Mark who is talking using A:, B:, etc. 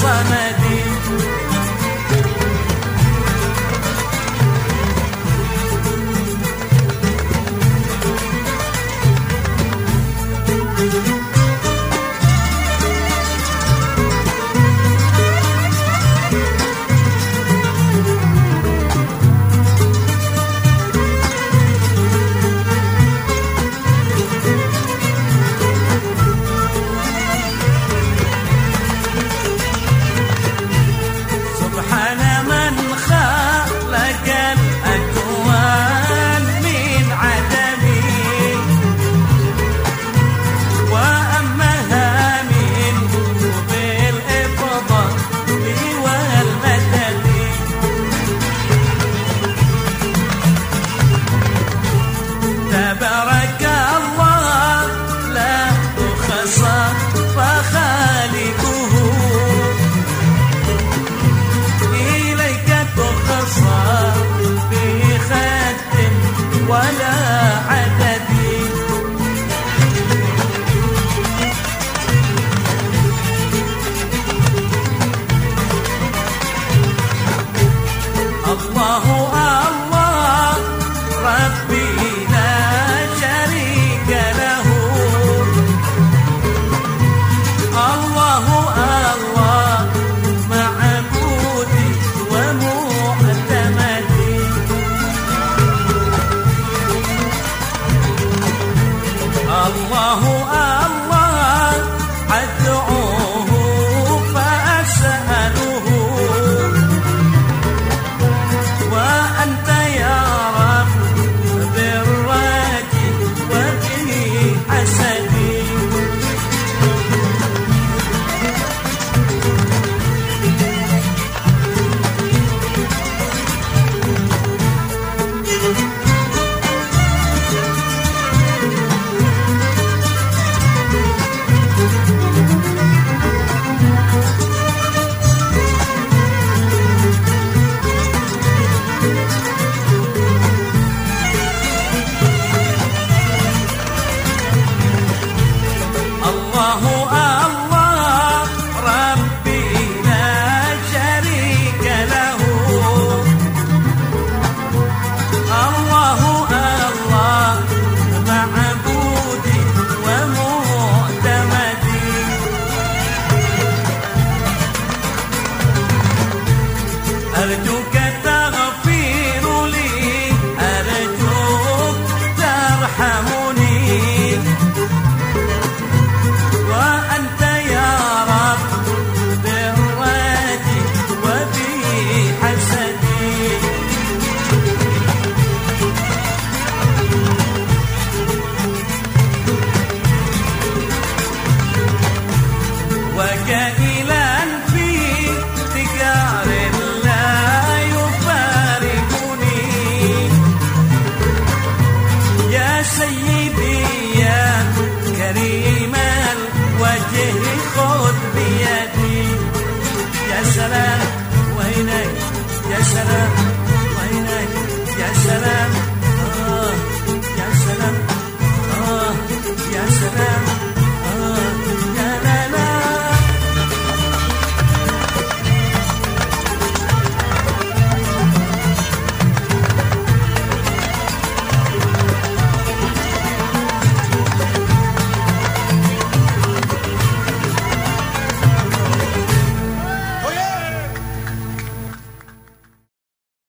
A: sana أرجوك تعال Daddy.